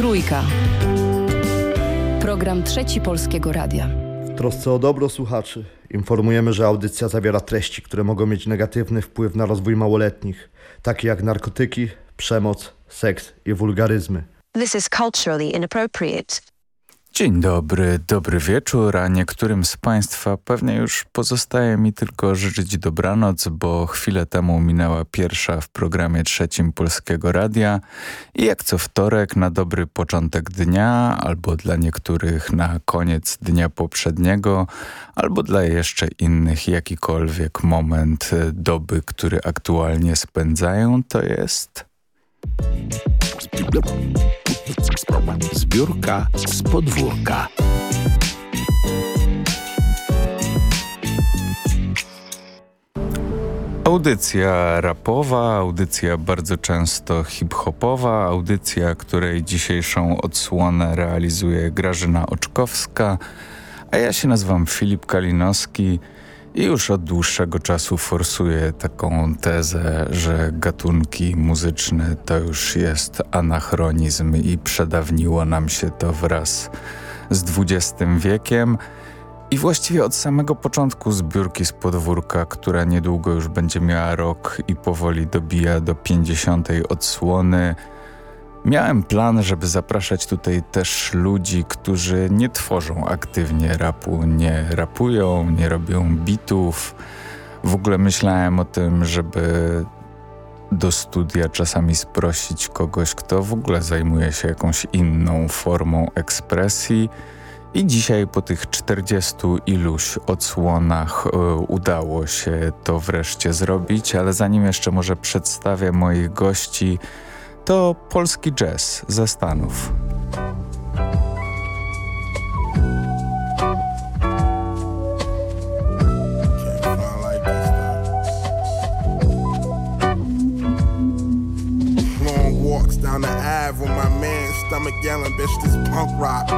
Trójka. Program Trzeci Polskiego Radia. W trosce o dobro słuchaczy informujemy, że audycja zawiera treści, które mogą mieć negatywny wpływ na rozwój małoletnich, takie jak narkotyki, przemoc, seks i wulgaryzmy. This is culturally inappropriate. Dzień dobry, dobry wieczór, a niektórym z Państwa pewnie już pozostaje mi tylko życzyć dobranoc, bo chwilę temu minęła pierwsza w programie trzecim Polskiego Radia i jak co wtorek na dobry początek dnia, albo dla niektórych na koniec dnia poprzedniego, albo dla jeszcze innych jakikolwiek moment doby, który aktualnie spędzają, to jest... Zbiórka z podwórka. Audycja rapowa, audycja bardzo często hip-hopowa, audycja, której dzisiejszą odsłonę realizuje Grażyna Oczkowska, a ja się nazywam Filip Kalinowski i już od dłuższego czasu forsuję taką tezę, że gatunki muzyczne to już jest anachronizm i przedawniło nam się to wraz z XX wiekiem. I właściwie od samego początku zbiórki z podwórka, która niedługo już będzie miała rok i powoli dobija do 50. odsłony, Miałem plan, żeby zapraszać tutaj też ludzi, którzy nie tworzą aktywnie rapu, nie rapują, nie robią bitów. W ogóle myślałem o tym, żeby do studia czasami sprosić kogoś, kto w ogóle zajmuje się jakąś inną formą ekspresji. I dzisiaj po tych 40 iluś odsłonach y, udało się to wreszcie zrobić, ale zanim jeszcze może przedstawię moich gości, to polski jazz ze Stanów. down the Ave with my man, stomach yelling, bitch, this punk rock.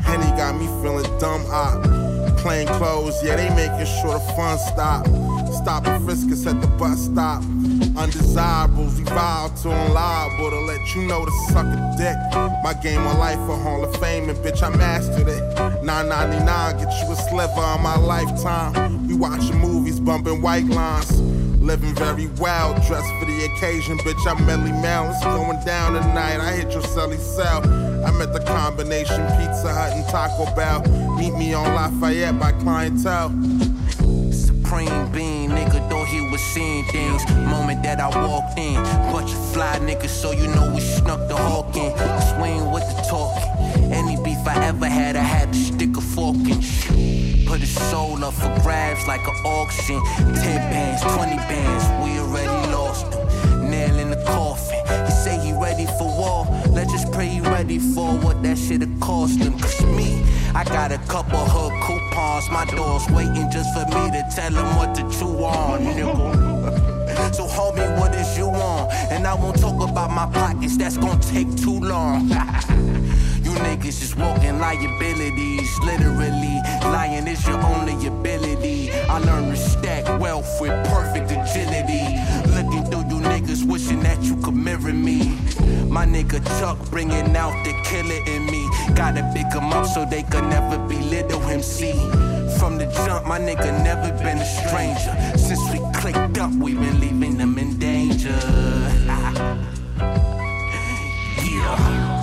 Henny got me feeling dumb hot. Plain clothes, yeah, they making sure the fun stop. Stop and frisk us at the bus stop. Undesirables, we vow to unliable to let you know to suck a dick. My game of life a Hall of Fame, and bitch, I mastered it. 999, get you a sliver of my lifetime. We watching movies, bumping white lines. Living very well, dressed for the occasion, bitch. I'm Melly Mel. It's going down tonight. I hit your celly cell. I'm at the combination Pizza Hut and Taco Bell. Meet me on Lafayette by clientele. Supreme being, nigga, thought he was seeing things. Moment that I walked in, bunch of fly niggas, so you know we snuck the hawk in. Swing with the talking. Any beef I ever had, I had to stick a fork in. Put his soul up for grabs like an auction. 10 bands, 20 bands, we already lost him. Nail in the coffin. He say he ready for war. Let's just pray he ready for what that shit'll cost him. Cause me, I got a couple hood coupons. My door's waiting just for me to tell him what to chew on, nigga. so homie, what is you want? And I won't talk about my pockets, that's gonna take too long. You niggas just walking liabilities. Literally, lying is your only ability. I learned stack wealth with perfect agility. Niggas, wishing that you could mirror me. My nigga Chuck bringing out the killer in me. Gotta pick him up so they could never belittle him. See, from the jump, my nigga never been a stranger. Since we clicked up, we been leaving them in danger. yeah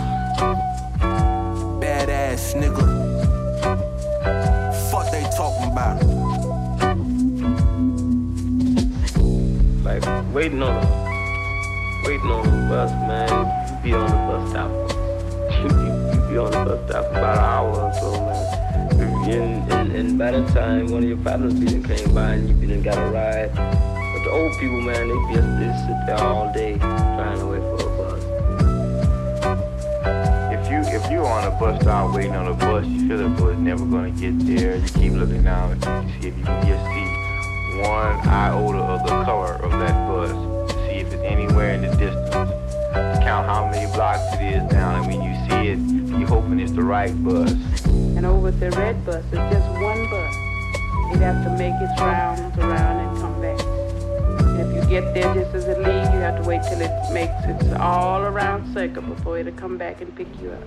ass nigga. Fuck they talking about. Like waiting on the waiting on the bus, man. You be on the bus stop. you, you be on the bus stop for about an hour or so, man. And, and, and by the time one of your partners be came by and you be done got a ride. But the old people, man, they just they sit there all day trying to wait for a bus. If you're on a bus stop waiting on a bus, you feel the bus never gonna get there. You keep looking down and see if you can just see one iota of the color of that bus to anywhere in the distance. Count how many blocks it is down, and when you see it, you're hoping it's the right bus. And over the red bus, it's just one bus. It has to make its rounds around and come back. And if you get there just as it leaves, you have to wait till it makes its all around circle before it'll come back and pick you up.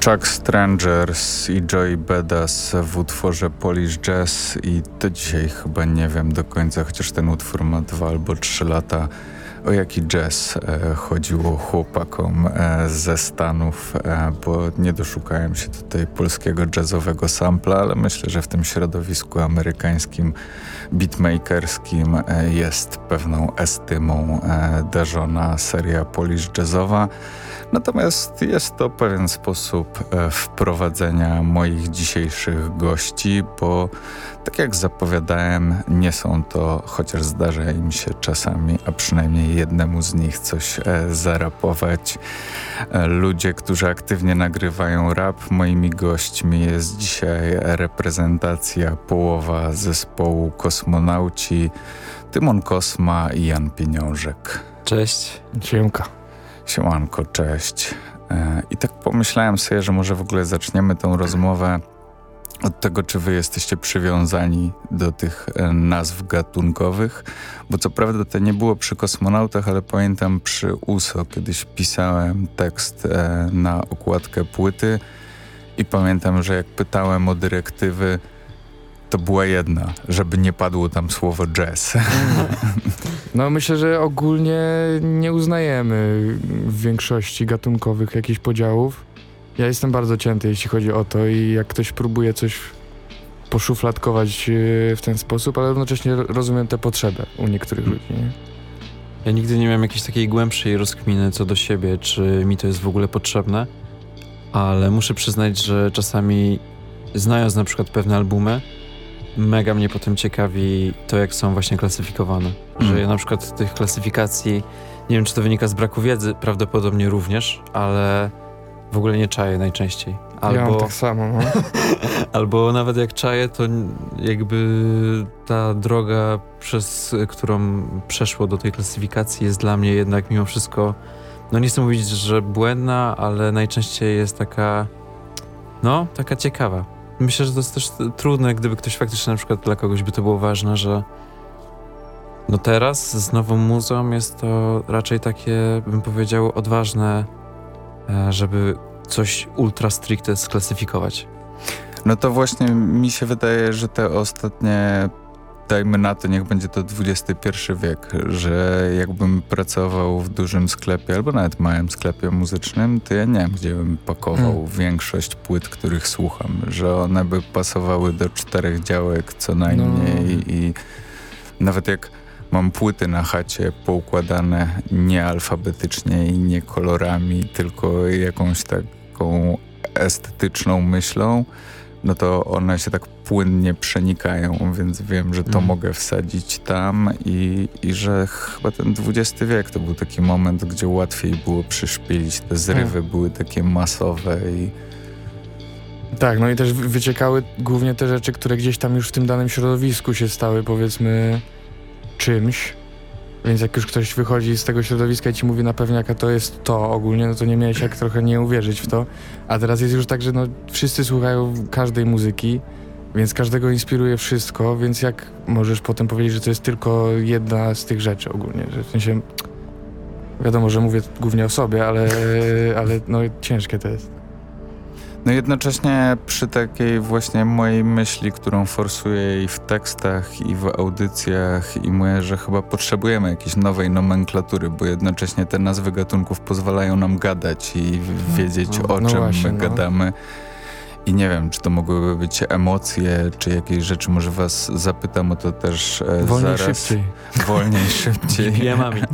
Chuck Strangers i Joey Bedas w utworze Polish Jazz i do dzisiaj chyba nie wiem do końca, chociaż ten utwór ma dwa albo trzy lata, o jaki jazz e, chodziło chłopakom e, ze Stanów, e, bo nie doszukałem się tutaj polskiego jazzowego sampla, ale myślę, że w tym środowisku amerykańskim, beatmakerskim jest pewną estymą darzona seria Polish Jazzowa. Natomiast jest to pewien sposób e, wprowadzenia moich dzisiejszych gości, bo tak jak zapowiadałem, nie są to, chociaż zdarza im się czasami, a przynajmniej jednemu z nich coś e, zarapować. E, ludzie, którzy aktywnie nagrywają rap, moimi gośćmi jest dzisiaj reprezentacja połowa zespołu Kosmonauci, Tymon Kosma i Jan Pieniążek. Cześć. Siemka. Siemanko, cześć. E, I tak pomyślałem sobie, że może w ogóle zaczniemy tą rozmowę od tego, czy wy jesteście przywiązani do tych e, nazw gatunkowych, bo co prawda to nie było przy kosmonautach, ale pamiętam przy USO kiedyś pisałem tekst e, na okładkę płyty i pamiętam, że jak pytałem o dyrektywy, to była jedna, żeby nie padło tam słowo jazz. No myślę, że ogólnie nie uznajemy w większości gatunkowych jakichś podziałów. Ja jestem bardzo cięty, jeśli chodzi o to i jak ktoś próbuje coś poszufladkować e, w ten sposób, ale równocześnie rozumiem tę potrzebę u niektórych ludzi. Nie? Ja nigdy nie miałem jakiejś takiej głębszej rozkminy co do siebie, czy mi to jest w ogóle potrzebne, ale muszę przyznać, że czasami znając na przykład pewne albumy, mega mnie potem ciekawi to, jak są właśnie klasyfikowane. Mm. Że ja na przykład tych klasyfikacji, nie wiem czy to wynika z braku wiedzy, prawdopodobnie również, ale w ogóle nie czaję najczęściej. Ja mam Albo, tak samo. No. albo nawet jak czaję, to jakby ta droga, przez którą przeszło do tej klasyfikacji jest dla mnie jednak mimo wszystko, no nie chcę mówić, że błędna, ale najczęściej jest taka, no, taka ciekawa. Myślę, że to jest też trudne, gdyby ktoś faktycznie na przykład dla kogoś by to było ważne, że no teraz z nową muzą jest to raczej takie, bym powiedział, odważne, e, żeby coś ultra stricte sklasyfikować. No to właśnie mi się wydaje, że te ostatnie, dajmy na to, niech będzie to XXI wiek, że jakbym pracował w dużym sklepie albo nawet małym sklepie muzycznym, to ja nie wiem, gdzie bym pakował Hmm. większość płyt, których słucham, że one by pasowały do czterech działek co najmniej No. i nawet jak mam płyty na chacie poukładane nie alfabetycznie i nie kolorami, tylko jakąś taką estetyczną myślą, no to one się tak płynnie przenikają, więc wiem, że to Mm. mogę wsadzić tam i, i że chyba ten XX wiek to był taki moment, gdzie łatwiej było przyszpilić. Te zrywy były takie masowe i Tak, no i też wy- wyciekały głównie te rzeczy, które gdzieś tam już w tym danym środowisku się stały, powiedzmy, czymś. Więc jak już ktoś wychodzi z tego środowiska i ci mówi na pewniaka to jest to ogólnie, no to nie miałeś jak trochę nie uwierzyć w to. A teraz jest już tak, że no wszyscy słuchają każdej muzyki, więc każdego inspiruje wszystko, więc jak możesz potem powiedzieć, że to jest tylko jedna z tych rzeczy ogólnie, że w sensie wiadomo, że mówię głównie o sobie, ale, ale no ciężkie to jest. No jednocześnie przy takiej właśnie mojej myśli, którą forsuję i w tekstach, i w audycjach, i mówię, że chyba potrzebujemy jakiejś nowej nomenklatury, bo jednocześnie te nazwy gatunków pozwalają nam gadać i w- wiedzieć No, o no czym właśnie, my no. gadamy. I nie wiem, czy to mogłyby być emocje, czy jakieś rzeczy, może was zapytam o to też e, Wolniej, zaraz. szybciej. Wolniej, szybciej. BPM-ami.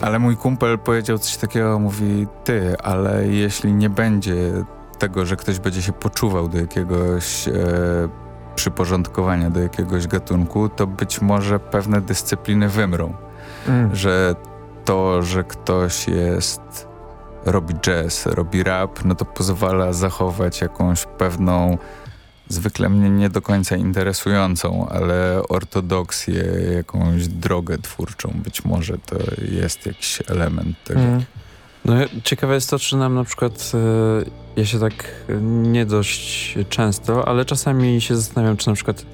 Ale mój kumpel powiedział coś takiego, mówi, ty, ale jeśli nie będzie tego, że ktoś będzie się poczuwał do jakiegoś e, przyporządkowania, do jakiegoś gatunku, to być może pewne dyscypliny wymrą. Mm. Że to, że ktoś jest, robi jazz, robi rap, no to pozwala zachować jakąś pewną zwykle mnie nie do końca interesującą, ale ortodoksję, jakąś drogę twórczą. Być może to jest jakiś element tego. Mm. No ciekawe jest to, czy nam na przykład, e, ja się tak e, nie dość często, ale czasami się zastanawiam, czy na przykład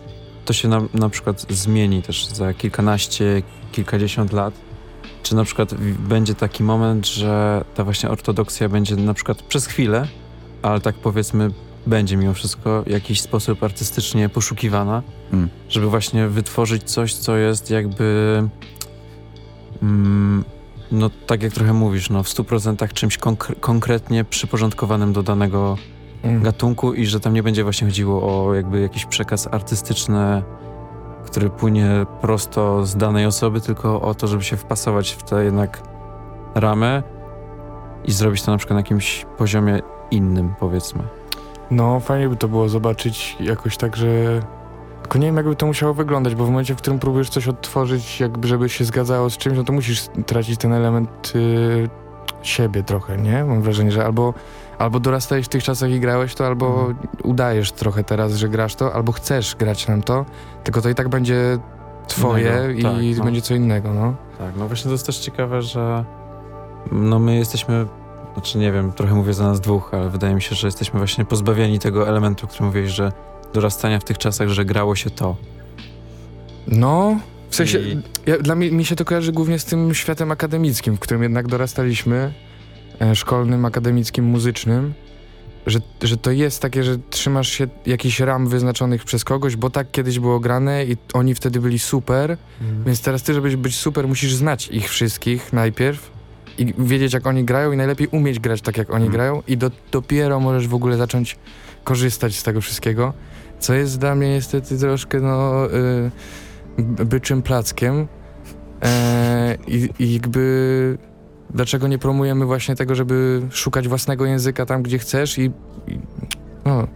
to się na, na przykład zmieni też za kilkanaście, kilkadziesiąt lat. Czy na przykład będzie taki moment, że ta właśnie ortodoksja będzie na przykład przez chwilę, ale tak powiedzmy będzie mimo wszystko w jakiś sposób artystycznie poszukiwana, Mm. żeby właśnie wytworzyć coś, co jest jakby mm, no tak jak trochę mówisz, no w 100% czymś konkre- konkretnie przyporządkowanym do danego Mm. gatunku i że tam nie będzie właśnie chodziło o jakby jakiś przekaz artystyczny, który płynie prosto z danej osoby, tylko o to, żeby się wpasować w te jednak ramy i zrobić to na przykład na jakimś poziomie innym, powiedzmy. No, fajnie by to było zobaczyć jakoś tak, że... Tylko nie wiem, jakby to musiało wyglądać, bo w momencie, w którym próbujesz coś odtworzyć, jakby żeby się zgadzało z czymś, no to musisz tracić ten element y, siebie trochę, nie? Mam wrażenie, że albo, albo dorastałeś w tych czasach i grałeś to, albo Mhm. udajesz trochę teraz, że grasz to, albo chcesz grać nam to, tylko to i tak będzie twoje Innego, i tak, no. będzie co innego, no. Tak, no właśnie to jest też ciekawe, że no my jesteśmy, znaczy nie wiem, trochę mówię za nas dwóch, ale wydaje mi się, że jesteśmy właśnie pozbawieni tego elementu, o którym mówiłeś, że dorastania w tych czasach, że grało się to. No, w sensie, I- ja, dla mnie mi się to kojarzy głównie z tym światem akademickim, w którym jednak dorastaliśmy, e, szkolnym, akademickim, muzycznym, że, że to jest takie, że trzymasz się jakichś ram wyznaczonych przez kogoś, bo tak kiedyś było grane i oni wtedy byli super, więc teraz ty, żebyś być super, musisz znać ich wszystkich najpierw i wiedzieć, jak oni grają i najlepiej umieć grać tak, jak oni Mhm. grają i do, dopiero możesz w ogóle zacząć korzystać z tego wszystkiego, co jest dla mnie niestety troszkę, no, y, byczym plackiem e, i, i jakby dlaczego nie promujemy właśnie tego, żeby szukać własnego języka tam, gdzie chcesz i, i no,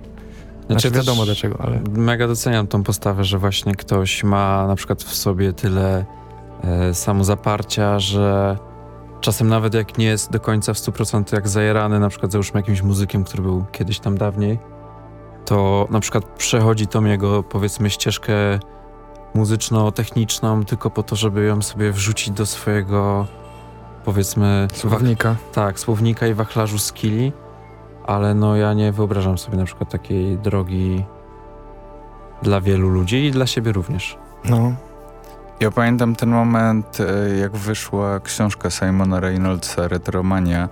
znaczy też wiadomo dlaczego, ale... Mega doceniam tą postawę, że właśnie ktoś ma na przykład w sobie tyle e, samozaparcia, że czasem nawet jak nie jest do końca w 100% jak zajerany, na przykład załóżmy jakimś muzykiem, który był kiedyś tam dawniej, to na przykład przechodzi tą jego powiedzmy ścieżkę muzyczno-techniczną tylko po to, żeby ją sobie wrzucić do swojego powiedzmy Słownika. tak, słownika i wachlarzu skilli, ale no ja nie wyobrażam sobie na przykład takiej drogi dla wielu ludzi i dla siebie również. No. Ja pamiętam ten moment, e, jak wyszła książka Simona Reynoldsa Retromania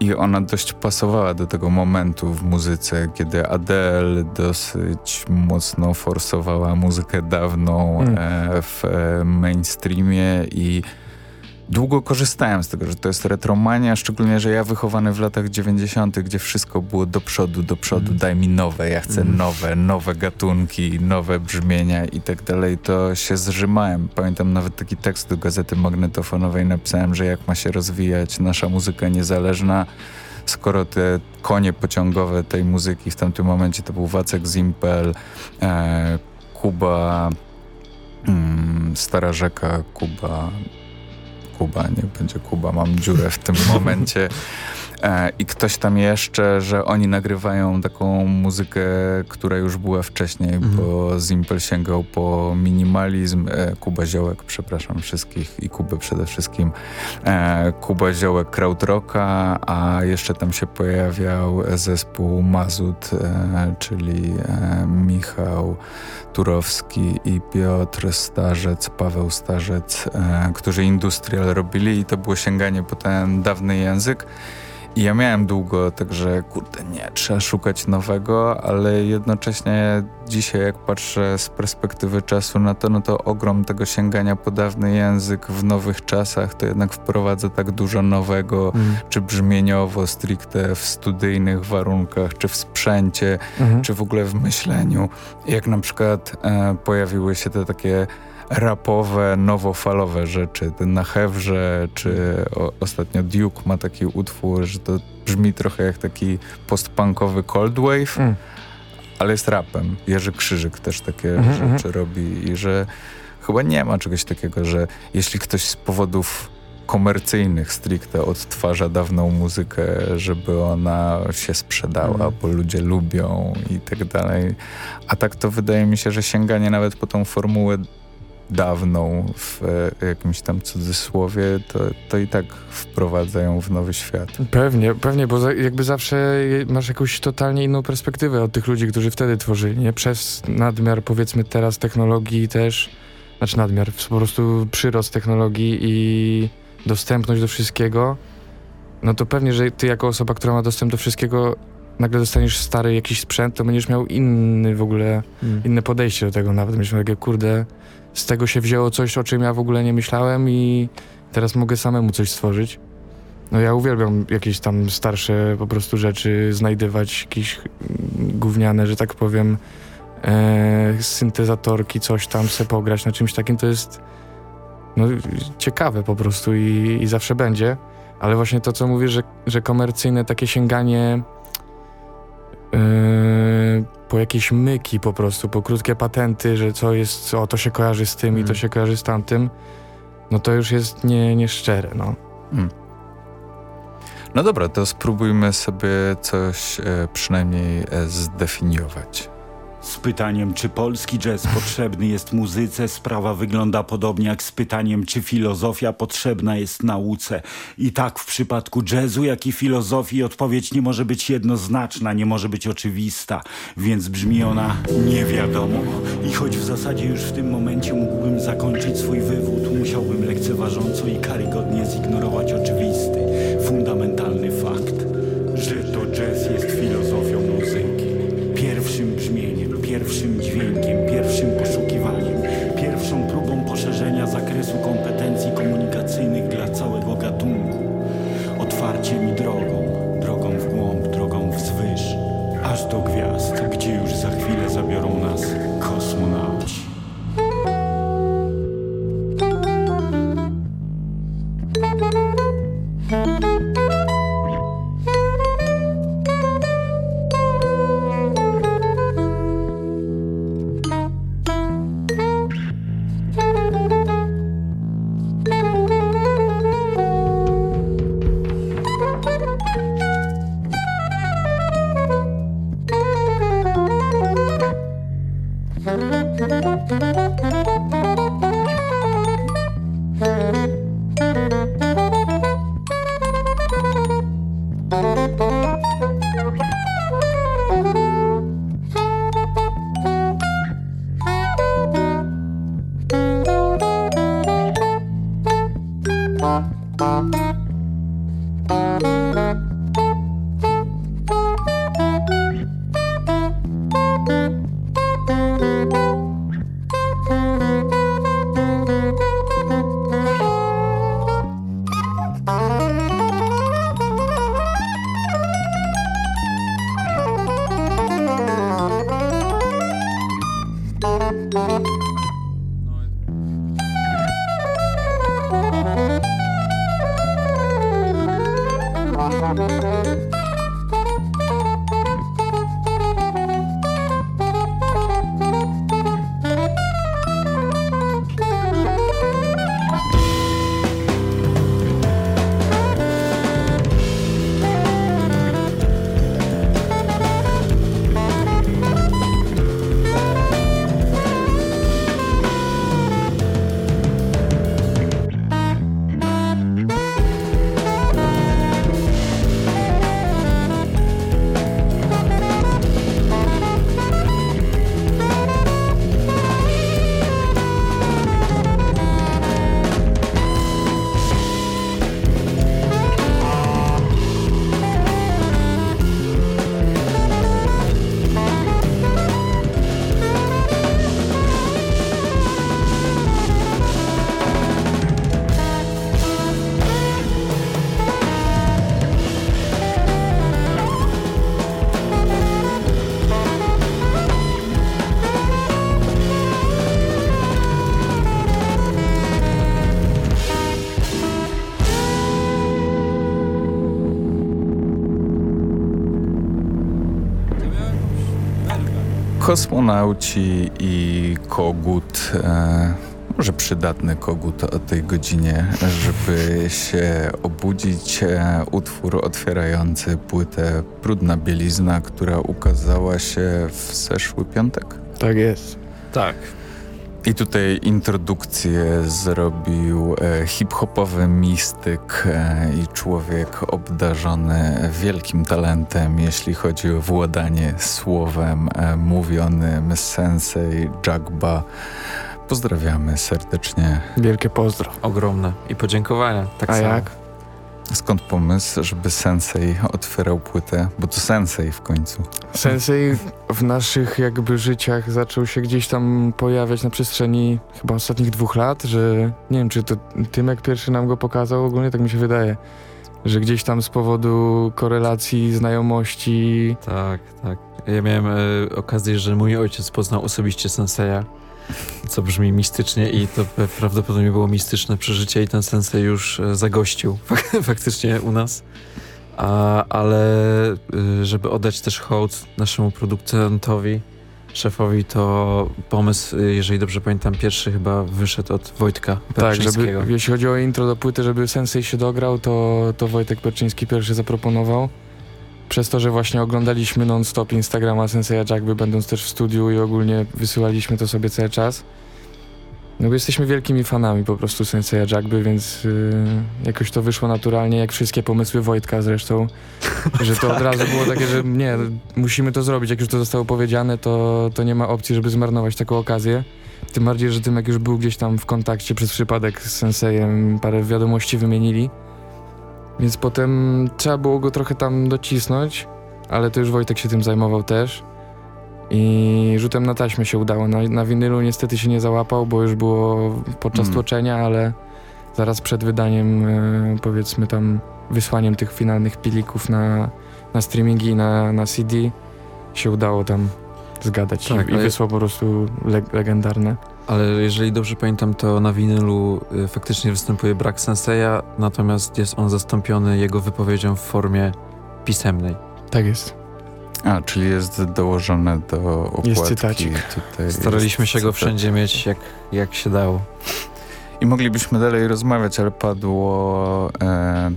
i ona dość pasowała do tego momentu w muzyce, kiedy Adele dosyć mocno forsowała muzykę dawną Mm. w e, mainstreamie i długo korzystałem z tego, że to jest retromania, szczególnie, że ja wychowany w latach 90., gdzie wszystko było do przodu, do przodu, Mm. daj mi nowe, ja chcę Mm. nowe, nowe gatunki, nowe brzmienia i tak dalej, to się zrzymałem. Pamiętam nawet taki tekst do gazety magnetofonowej napisałem, że jak ma się rozwijać nasza muzyka niezależna, skoro te konie pociągowe tej muzyki w tamtym momencie to był Wacek Zimpel, e, Kuba, mm, Stara Rzeka, Kuba, Kuba, niech będzie Kuba, mam dziurę w tym momencie. E, I ktoś tam jeszcze, że oni nagrywają taką muzykę, która już była wcześniej, Mhm. bo Zimpel sięgał po minimalizm. E, Kuba Ziołek, przepraszam wszystkich i Kubę przede wszystkim. E, Kuba Ziołek krautrocka, a jeszcze tam się pojawiał zespół Mazut, czyli Michał Turowski i Piotr Starzec, Paweł Starzec, którzy industrial robili i to było sięganie po ten dawny język. I ja miałem długo, także kurde, nie, trzeba szukać nowego, ale jednocześnie dzisiaj jak patrzę z perspektywy czasu na to, no to ogrom tego sięgania po dawny język w nowych czasach, to jednak wprowadza tak dużo nowego, czy brzmieniowo, stricte w studyjnych warunkach, czy w sprzęcie, Mhm. czy w ogóle w myśleniu. Jak na przykład e, pojawiły się te takie rapowe, nowofalowe rzeczy, ten na Hewrze, czy o, ostatnio Duke ma taki utwór, że to brzmi trochę jak taki postpunkowy cold wave, Mm. ale jest rapem. Jerzy Krzyżyk też takie Mhm, rzeczy mhm. robi i że chyba nie ma czegoś takiego, że jeśli ktoś z powodów komercyjnych stricte odtwarza dawną muzykę, żeby ona się sprzedała, Mhm. bo ludzie lubią i tak dalej. A tak to wydaje mi się, że sięganie nawet po tą formułę dawną w e, jakimś tam cudzysłowie, to, to i tak wprowadzają w nowy świat. Pewnie, pewnie, bo za, jakby zawsze masz jakąś totalnie inną perspektywę od tych ludzi, którzy wtedy tworzyli, nie? Przez nadmiar, powiedzmy teraz technologii też, znaczy nadmiar, po prostu przyrost technologii i dostępność do wszystkiego, no to pewnie, że ty jako osoba, która ma dostęp do wszystkiego, nagle dostaniesz stary jakiś sprzęt, to będziesz miał inny w ogóle, Mm. inne podejście do tego nawet. Będziesz miał takie, kurde, z tego się wzięło coś, o czym ja w ogóle nie myślałem i teraz mogę samemu coś stworzyć. No ja uwielbiam jakieś tam starsze po prostu rzeczy, znajdywać jakieś mm, gówniane, że tak powiem, e, syntezatorki, coś tam se pograć na czymś takim, to jest no, ciekawe po prostu i, i zawsze będzie. Ale właśnie to, co mówisz, że, że komercyjne takie sięganie e, po jakieś myki po prostu, po krótkie patenty, że co jest, o to się kojarzy z tym i to Mm. się kojarzy z tamtym, no to już jest nie, nieszczere, no. No dobra, to spróbujmy sobie coś e, przynajmniej e, zdefiniować. Z pytaniem, czy polski jazz potrzebny jest muzyce, sprawa wygląda podobnie jak z pytaniem, czy filozofia potrzebna jest nauce. I tak w przypadku jazzu, jak i filozofii odpowiedź nie może być jednoznaczna, nie może być oczywista, więc brzmi ona nie wiadomo. I choć w zasadzie już w tym momencie mógłbym zakończyć swój wywód, musiałbym lekceważąco i karygodnie zignorować oczywisty, fundamentalny fakt, że to jazz jest sobre su compañía. Kosmonauci i kogut. E, może przydatny kogut o tej godzinie, żeby się obudzić. E, utwór otwierający płytę Brudna Bielizna, która ukazała się w zeszły piątek. Tak jest. Tak. I tutaj introdukcję zrobił e, hip-hopowy mistyk e, i człowiek obdarzony wielkim talentem, jeśli chodzi o władanie słowem e, mówionym Sensei Jagba. Pozdrawiamy serdecznie. Wielkie pozdro. Ogromne. I podziękowania. Tak A samo. jak? Skąd pomysł, żeby Sensei otwierał płytę? Bo to Sensei w końcu. Sensei w naszych jakby życiach zaczął się gdzieś tam pojawiać na przestrzeni chyba ostatnich dwóch lat, że nie wiem, czy to Tymek pierwszy nam go pokazał, ogólnie tak mi się wydaje, że gdzieś tam z powodu korelacji, znajomości, Tak, tak. Ja miałem e, okazję, że mój ojciec poznał osobiście Senseja, co brzmi mistycznie i to prawdopodobnie było mistyczne przeżycie i ten Sensei już e, zagościł fak- faktycznie u nas. A, ale y, żeby oddać też hołd naszemu producentowi, szefowi, to pomysł, y, jeżeli dobrze pamiętam, pierwszy chyba wyszedł od Wojtka tak, żeby, jeśli chodzi o intro do płyty, żeby Sensei się dograł, to, to Wojtek Perczyński pierwszy zaproponował. Przez to, że właśnie oglądaliśmy non-stop Instagrama Sensei'a Jagby, będąc też w studiu i ogólnie wysyłaliśmy to sobie cały czas. No bo jesteśmy wielkimi fanami po prostu Sensei'a Jagby, więc yy, jakoś to wyszło naturalnie, jak wszystkie pomysły Wojtka zresztą, że to od razu było takie, że nie, musimy to zrobić, jak już to zostało powiedziane, to, to nie ma opcji, żeby zmarnować taką okazję. Tym bardziej, że Tymek już był gdzieś tam w kontakcie przez przypadek z Sensejem, parę wiadomości wymienili. Więc potem trzeba było go trochę tam docisnąć, ale to już Wojtek się tym zajmował też. I rzutem na taśmę się udało. Na, na winylu niestety się nie załapał, bo już było podczas Mm. tłoczenia, ale zaraz przed wydaniem, e, powiedzmy tam wysłaniem tych finalnych pilików na, na streamingi i na, na CD się udało tam zgadać Tak, i, i ale- wysłał po prostu le legendarne. Ale jeżeli dobrze pamiętam, to na winylu y, faktycznie występuje brak Senseja, natomiast jest on zastąpiony jego wypowiedzią w formie pisemnej. Tak jest. A, czyli jest dołożone do okładki. Jest cytacik. Tutaj Staraliśmy jest się go wszędzie mieć jak, jak się dało. I moglibyśmy dalej rozmawiać, ale padło e,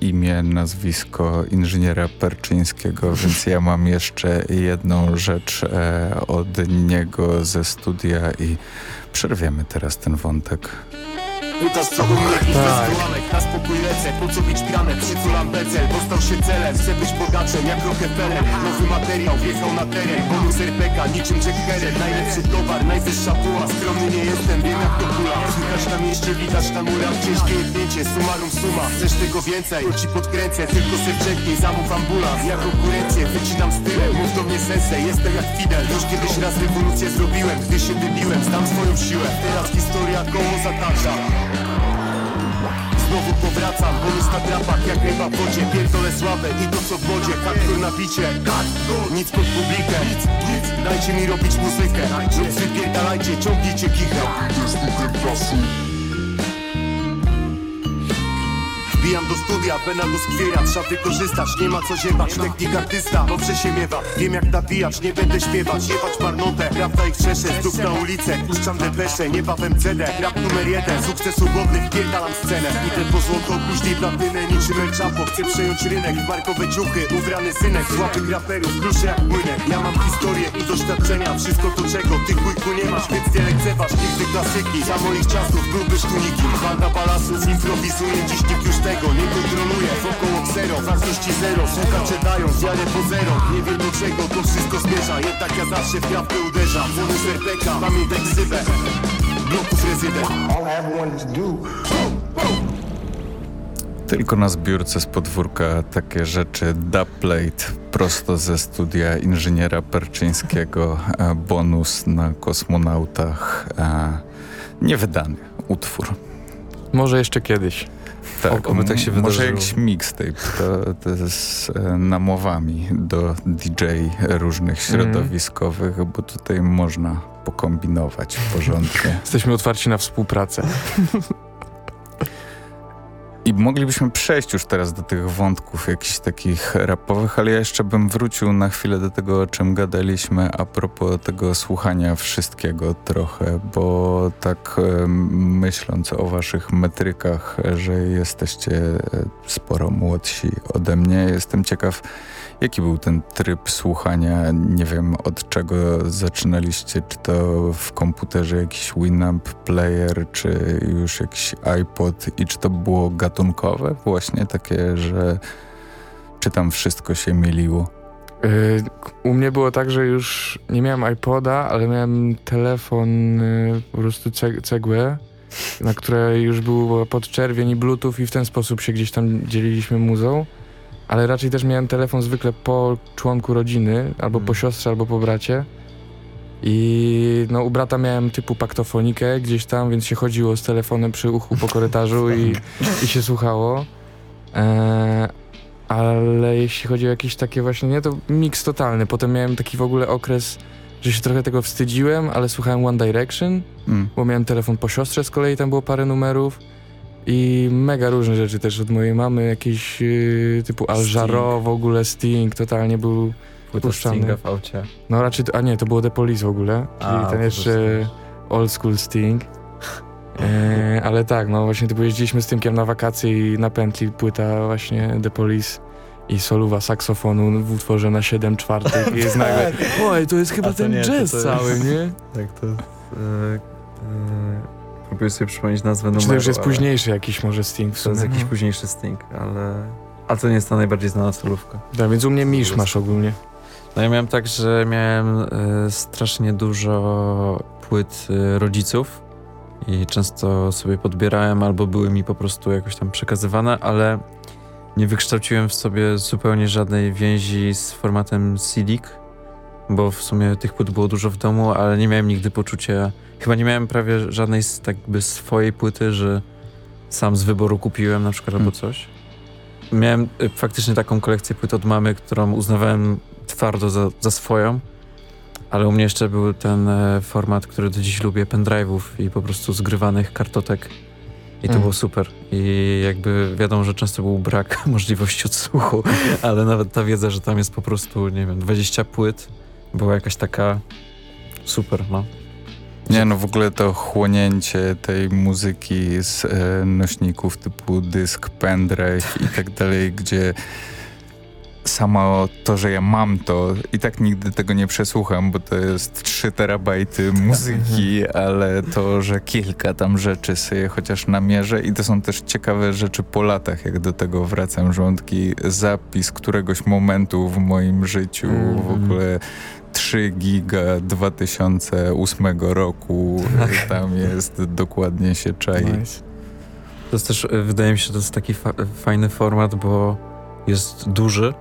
imię, nazwisko inżyniera Perczyńskiego, więc ja mam jeszcze jedną rzecz e, od niego ze studia i przerwiemy teraz ten wątek. Pytasz co mnie i bez kołanek Na spokój lecę, po co bić pianę Przytulam becel, dostał się celem Chcę być bogaczem jak Rockefeller. Nowy materiał, wjechał na teren Bonus RPK, niczym Jack Herred Najlepszy towar, najwyższa puła Skromny nie jestem, wiem jak to kula. Słychać na mieście, widać na murach Ciężkie jebnięcie, summarum suma. Chcesz tego więcej, to ci podkręcę Tylko se wcześniej, zamów ambulans. Ja konkurencję, wycinam stylem Mów do mnie sensei, jestem jak Fidel. Już kiedyś raz rewolucję zrobiłem Gdy się wybiłem, znam swoją siłę. Teraz historia koło zatacza Znowu powracam, bonus na drapach jak ryba w wodzie. Pierdolę sławę i to co w wodzie. Hardcore na bicie, nic pod publikę. Dajcie mi robić muzykę. Lub wypierdalajcie, ciągnijcie kichę Wbijam do studia, pena do skwiera Trzeba wykorzystać, nie ma co ziewać Technik artysta, dobrze się miewa Wiem jak nabijać, nie będę śpiewać Jebać marnotę, prawda ich krzeszę Znów na ulicę, puszczam depesze Niebawem CD, rap numer jeden Sukcesu godnych, pierdalam scenę Idę po złoto, później platynę Niczym El Chapo, chcę przejąć rynek Markowe ciuchy, ubrany synek Słabych raperów, kruszę jak płynek Ja mam historię i doświadczenia Wszystko to czego ty chujku nie masz Więc nie lekceważ, nigdy klasyki Za moich czasów byłby sztuniki Banda balasów, improwizuje Dziś nikt już tego nie kontroluje Wokoło ksero, wartości zero Słuchacze dają wiarę po zero Nie wiem do czego to wszystko zmierza Jednak ja zawsze w prawdę uderzam Bonus RPK, pamiętaj ksywę Bloków rezydent Tylko na zbiórce z podwórka takie rzeczy. Dubplate prosto ze studia inżyniera Perczyńskiego. e, Bonus na kosmonautach. e, Niewydany utwór. Może jeszcze kiedyś. Tak, oby tak się Może jakiś mixtape to, to z e, namowami do DJ różnych Mhm. środowiskowych, bo tutaj można pokombinować porządnie. Jesteśmy otwarci na współpracę. I moglibyśmy przejść już teraz do tych wątków jakichś takich rapowych, ale ja jeszcze bym wrócił na chwilę do tego, o czym gadaliśmy a propos tego słuchania wszystkiego trochę, bo tak myśląc o waszych metrykach, że jesteście e, sporo młodsi ode mnie, jestem ciekaw, Jaki był ten tryb słuchania? Nie wiem od czego zaczynaliście, czy to w komputerze jakiś Winamp player, czy już jakiś iPod i czy to było gatunkowe właśnie takie, że czy tam wszystko się mieliło? Y, u mnie było tak, że już nie miałem iPoda, ale miałem telefon y, po prostu cegłę, na której już był podczerwień i bluetooth i w ten sposób się gdzieś tam dzieliliśmy muzą ale raczej też miałem telefon zwykle po członku rodziny, albo po mm. siostrze, albo po bracie. I no, u brata miałem typu paktofonikę gdzieś tam, więc się chodziło z telefonem przy uchu po korytarzu i, i się słuchało. E, ale jeśli chodzi o jakieś takie właśnie, nie, to miks totalny. Potem miałem taki w ogóle okres, że się trochę tego wstydziłem, ale słuchałem One Direction, mm. bo miałem telefon po siostrze z kolei, tam było parę numerów. I mega różne rzeczy też od mojej mamy, jakieś yy, typu Al Jarreau, w ogóle Sting, totalnie był Stinga w aucie. No raczej, a nie, to było The Police w ogóle, czyli a, ten jeszcze old school Sting. E, ale tak, no właśnie typu jeździliśmy z Stingiem na wakacje i na pętli płyta właśnie The Police i soluwa saksofonu w utworze na 7 czwartych i jest nagle, tak. oj, to jest chyba ten nie, jazz to to cały, jest, nie? Tak, to jest... E, e, Próbuję sobie przypomnieć nazwę numeru. Czy to już jest późniejszy jakiś może Sting w sumie? To jest jakiś no. późniejszy Sting, ale... A to nie jest ta najbardziej znana solówka. Tak, więc u mnie Misz masz ogólnie. No ja miałem tak, że miałem y, strasznie dużo płyt y, rodziców i często sobie podbierałem albo były mi po prostu jakoś tam przekazywane, ale nie wykształciłem w sobie zupełnie żadnej więzi z formatem CD, bo w sumie tych płyt było dużo w domu, ale nie miałem nigdy poczucia Chyba nie miałem prawie żadnej tak by swojej płyty, że sam z wyboru kupiłem na przykład albo hmm. coś. Miałem y, faktycznie taką kolekcję płyt od mamy, którą uznawałem twardo za, za swoją, ale u mnie jeszcze był ten e, format, który do dziś lubię, pendrive'ów i po prostu zgrywanych kartotek. I to mm. było super. I jakby wiadomo, że często był brak możliwości odsłuchu, ale nawet ta wiedza, że tam jest po prostu, nie wiem, 20 płyt, była jakaś taka super, no. Nie, no w ogóle to chłonięcie tej muzyki z e, nośników typu dysk, pendrive i tak dalej, gdzie samo to, że ja mam to i tak nigdy tego nie przesłucham, bo to jest 3 terabajty muzyki, ale to, że kilka tam rzeczy sobie chociaż namierzę i to są też ciekawe rzeczy po latach, jak do tego wracam, rządki, zapis któregoś momentu w moim życiu, w mm. ogóle 3 giga 2008 roku. Tak. Tam jest, dokładnie się czai. Nice. To jest też, wydaje mi się, to jest taki fa fajny format, bo jest duży,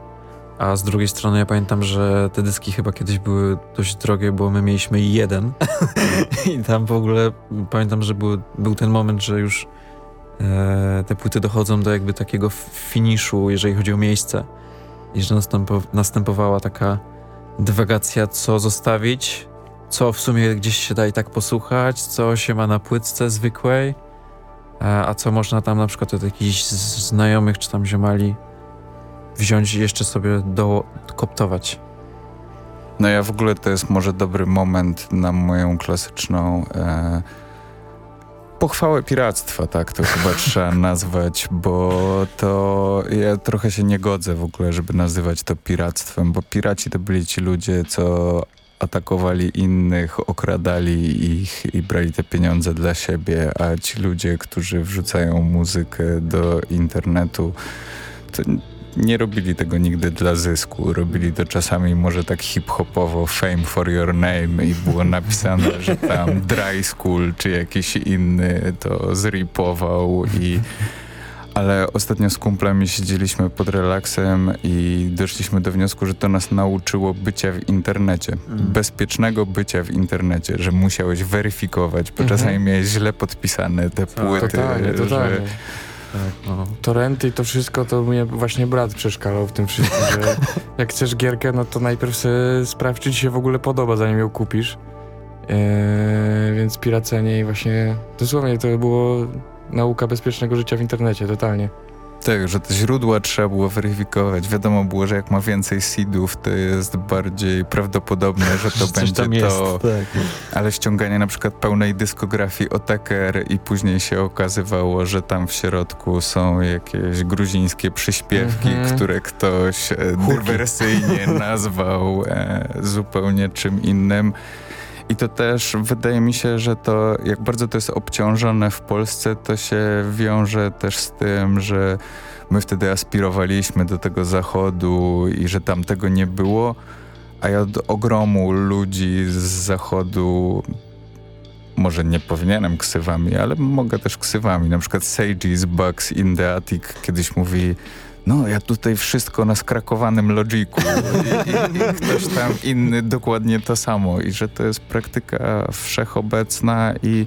a z drugiej strony ja pamiętam, że te dyski chyba kiedyś były dość drogie, bo my mieliśmy jeden. I tam w ogóle pamiętam, że był, był ten moment, że już e, te płyty dochodzą do jakby takiego finiszu, jeżeli chodzi o miejsce. I że następowała taka dywagacja, co zostawić, co w sumie gdzieś się da i tak posłuchać, co się ma na płytce zwykłej, a, a co można tam na przykład od jakichś znajomych czy tam ziomali wziąć i jeszcze sobie do koptować. No ja w ogóle to jest może dobry moment na moją klasyczną e, pochwałę piractwa, tak to chyba trzeba nazwać, bo to ja trochę się nie godzę w ogóle, żeby nazywać to piractwem, bo piraci to byli ci ludzie, co atakowali innych, okradali ich i brali te pieniądze dla siebie, a ci ludzie, którzy wrzucają muzykę do internetu, to nie robili tego nigdy dla zysku. Robili to czasami może tak hip-hopowo fame for your name i było napisane, że tam dry school czy jakiś inny to zripował i ale ostatnio z kumplami siedzieliśmy pod relaksem i doszliśmy do wniosku, że to nas nauczyło bycia w internecie. Mm. Bezpiecznego bycia w internecie, że musiałeś weryfikować, bo mm -hmm. czasami miałeś źle podpisane te tak, płyty, totalnie, totalnie. że tak, no. Torenty i to wszystko, to mnie właśnie brat przeszkalał w tym wszystkim, że jak chcesz gierkę, no to najpierw sobie sprawdź, czy ci się w ogóle podoba, zanim ją kupisz. Eee, więc piracenie i właśnie dosłownie to było nauka bezpiecznego życia w internecie, totalnie. Tak, że te źródła trzeba było weryfikować. Wiadomo było, że jak ma więcej seedów, to jest bardziej prawdopodobne, że to będzie jest, to. tak. Ale ściąganie na przykład pełnej dyskografii Otaker i później się okazywało, że tam w środku są jakieś gruzińskie przyśpiewki, Mhm. które ktoś e, dywersyjnie nazwał e, zupełnie czym innym. I to też wydaje mi się, że to jak bardzo to jest obciążone w Polsce, to się wiąże też z tym, że my wtedy aspirowaliśmy do tego zachodu i że tam tego nie było, a ja od ogromu ludzi z zachodu może nie powinienem ksywami, ale mogę też ksywami. Na przykład Sage z Bugs in the Attic kiedyś mówi no ja tutaj wszystko na skrakowanym logiku I, i, i ktoś tam inny dokładnie to samo i że to jest praktyka wszechobecna i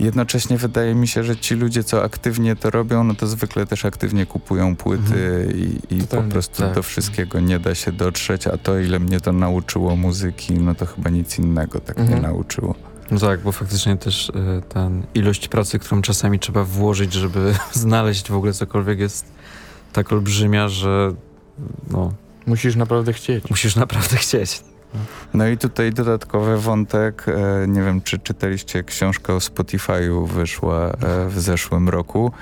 jednocześnie wydaje mi się, że ci ludzie, co aktywnie to robią, no to zwykle też aktywnie kupują płyty i, i po prostu tak. do wszystkiego nie da się dotrzeć, a to ile mnie to nauczyło muzyki, no to chyba nic innego tak Mhm. nie nauczyło. No tak, bo faktycznie też e, ten ilość pracy, którą czasami trzeba włożyć, żeby znaleźć w ogóle cokolwiek jest tak olbrzymia, że no, Musisz naprawdę chcieć. musisz naprawdę chcieć. No i tutaj dodatkowy wątek, e, nie wiem czy czytaliście książkę o Spotify'u, wyszła e, w zeszłym roku.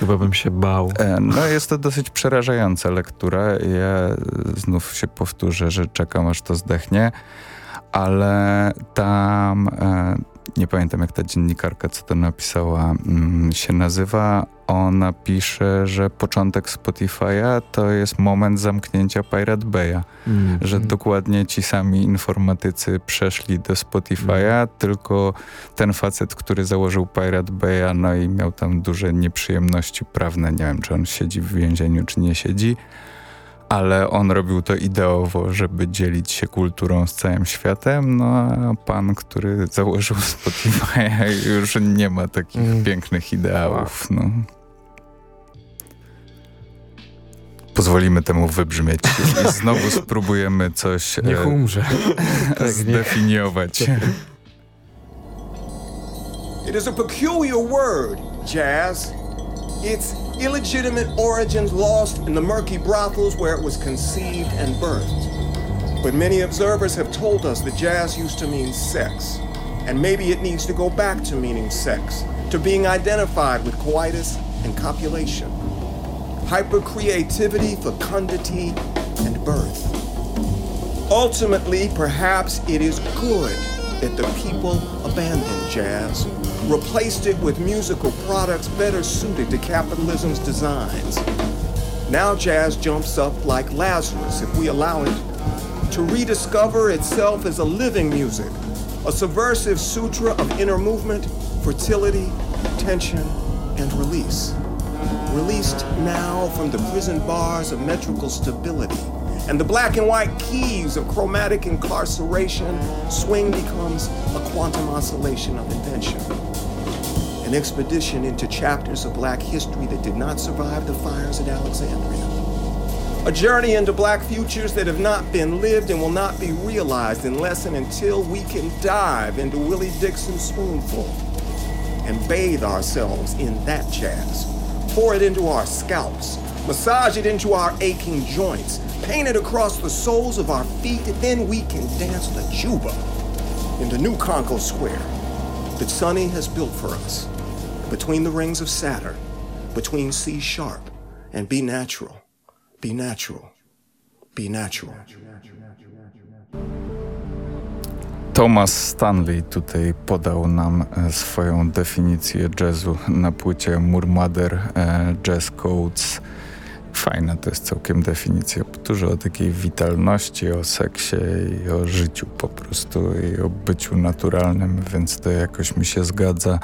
Chyba bym się bał. E, no jest to dosyć przerażająca lektura. Ja znów się powtórzę, że czekam aż to zdechnie, ale tam, e, nie pamiętam jak ta dziennikarka, co to napisała, mm, się nazywa. Ona pisze, że początek Spotify'a to jest moment zamknięcia Pirate Bay'a Mm. że dokładnie ci sami informatycy przeszli do Spotify'a, tylko ten facet, który założył Pirate Bay'a, no i miał tam duże nieprzyjemności prawne, nie wiem, czy on siedzi w więzieniu, czy nie siedzi, ale on robił to ideowo, żeby dzielić się kulturą z całym światem, no a pan, który założył Spotify'a już nie ma takich Mm. pięknych ideałów, no. Pozwolimy temu wybrzmieć i znowu spróbujemy coś Niech e, umrze. Tak, niech- zdefiniować. It is a peculiar word, jazz. Its illegitimate origins lost in the murky brothels where it was conceived and birthed. But many observers have told us that jazz used to mean sex, and maybe it needs to go back to meaning sex, to being identified with coitus and copulation, hypercreativity, fecundity, and birth. Ultimately, perhaps it is good that the people abandoned jazz, replaced it with musical products better suited to capitalism's designs. Now jazz jumps up like Lazarus if we allow it to rediscover itself as a living music, a subversive sutra of inner movement, fertility, tension, and release. Released now from the prison bars of metrical stability and the black and white keys of chromatic incarceration, swing becomes a quantum oscillation of invention. An expedition into chapters of black history that did not survive the fires at Alexandria. A journey into black futures that have not been lived and will not be realized unless and until we can dive into Willie Dixon's spoonful and bathe ourselves in that jazz. Pour it into our scalps, massage it into our aching joints, paint it across the soles of our feet, then we can dance the juba in the New Conco Square that Sonny has built for us between the rings of Saturn, between C sharp and B natural. Be natural. Be natural. Thomas Stanley tutaj podał nam swoją definicję jazzu na płycie Murmader Jazz Codes. Fajna to jest całkiem definicja. Dużo o takiej witalności, o seksie i o życiu po prostu i o byciu naturalnym, więc to jakoś mi się zgadza.